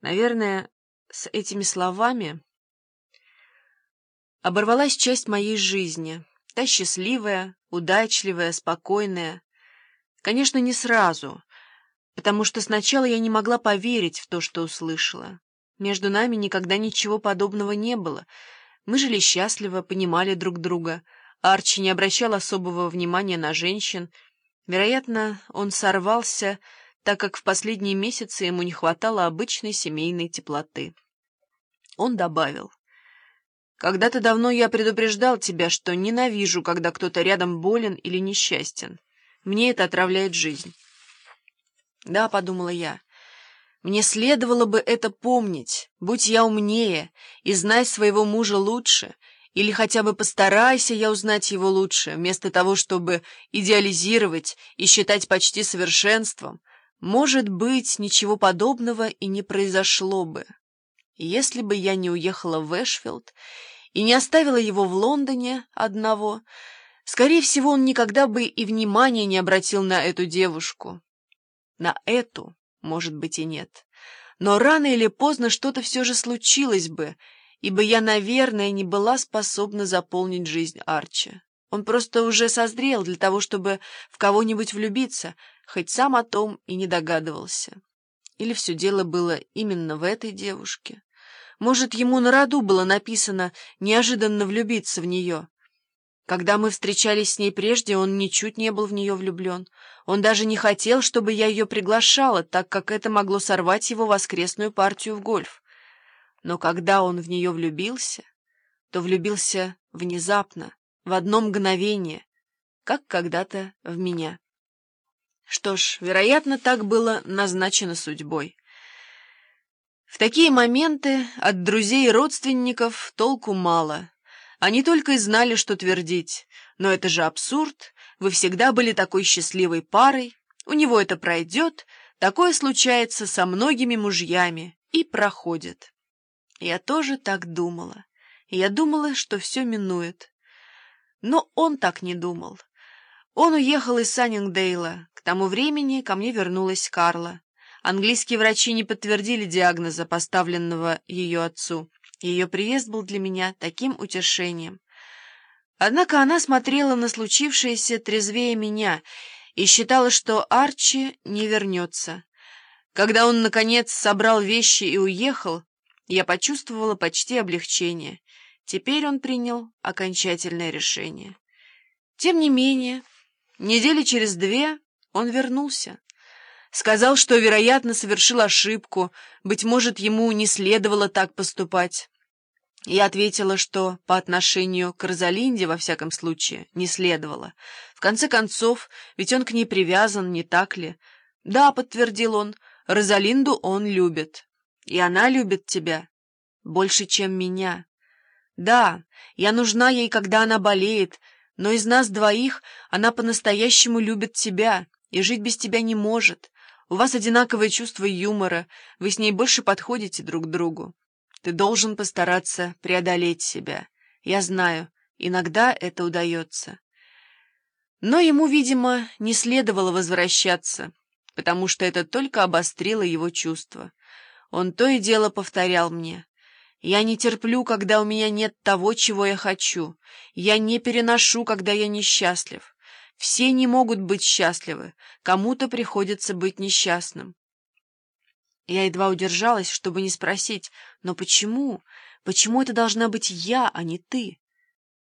Наверное, с этими словами оборвалась часть моей жизни, та счастливая, удачливая, спокойная. Конечно, не сразу, потому что сначала я не могла поверить в то, что услышала. Между нами никогда ничего подобного не было. Мы жили счастливо, понимали друг друга. Арчи не обращал особого внимания на женщин. Вероятно, он сорвался так как в последние месяцы ему не хватало обычной семейной теплоты. Он добавил. «Когда-то давно я предупреждал тебя, что ненавижу, когда кто-то рядом болен или несчастен. Мне это отравляет жизнь». «Да», — подумала я, — «мне следовало бы это помнить, будь я умнее и знай своего мужа лучше, или хотя бы постарайся я узнать его лучше, вместо того, чтобы идеализировать и считать почти совершенством, может быть, ничего подобного и не произошло бы, если бы я не уехала в Эшфилд и не оставила его в Лондоне одного. Скорее всего, он никогда бы и внимания не обратил на эту девушку. На эту, может быть, и нет. Но рано или поздно что-то все же случилось бы, ибо я, наверное, не была способна заполнить жизнь Арчи. Он просто уже созрел для того, чтобы в кого-нибудь влюбиться, хоть сам о том и не догадывался. Или все дело было именно в этой девушке? Может, ему на роду было написано неожиданно влюбиться в нее? Когда мы встречались с ней прежде, он ничуть не был в нее влюблен. Он даже не хотел, чтобы я ее приглашала, так как это могло сорвать его воскресную партию в гольф. Но когда он в нее влюбился, то влюбился внезапно, в одно мгновение, как когда-то в меня. Что ж, вероятно, так было назначено судьбой. В такие моменты от друзей и родственников толку мало. Они только и знали, что твердить. Но это же абсурд, вы всегда были такой счастливой парой, у него это пройдет, такое случается со многими мужьями и проходит. Я тоже так думала. Я думала, что все минует. Но он так не думал. Он уехал из Саннингдейла. К тому времени ко мне вернулась Карла. Английские врачи не подтвердили диагноза, поставленного ее отцу. Ее приезд был для меня таким утешением. Однако она смотрела на случившееся трезвее меня и считала, что Арчи не вернется. Когда он, наконец, собрал вещи и уехал, я почувствовала почти облегчение. Теперь он принял окончательное решение. Тем не менее, недели через две он вернулся. Сказал, что, вероятно, совершил ошибку, быть может, ему не следовало так поступать. Я ответила, что по отношению к Розалинде, во всяком случае, не следовало. В конце концов, ведь он к ней привязан, не так ли? «Да», — подтвердил он, — «Розалинду он любит. И она любит тебя. Больше, чем меня». Да, я нужна ей, когда она болеет, но из нас двоих она по-настоящему любит тебя и жить без тебя не может. У вас одинаковое чувство юмора, вы с ней больше подходите друг другу. Ты должен постараться преодолеть себя. Я знаю, иногда это удается. Но ему, видимо, не следовало возвращаться, потому что это только обострило его чувства. Он то и дело повторял мне. Я не терплю, когда у меня нет того, чего я хочу. Я не переношу, когда я несчастлив. Все не могут быть счастливы. Кому-то приходится быть несчастным. Я едва удержалась, чтобы не спросить, но почему? Почему это должна быть я, а не ты?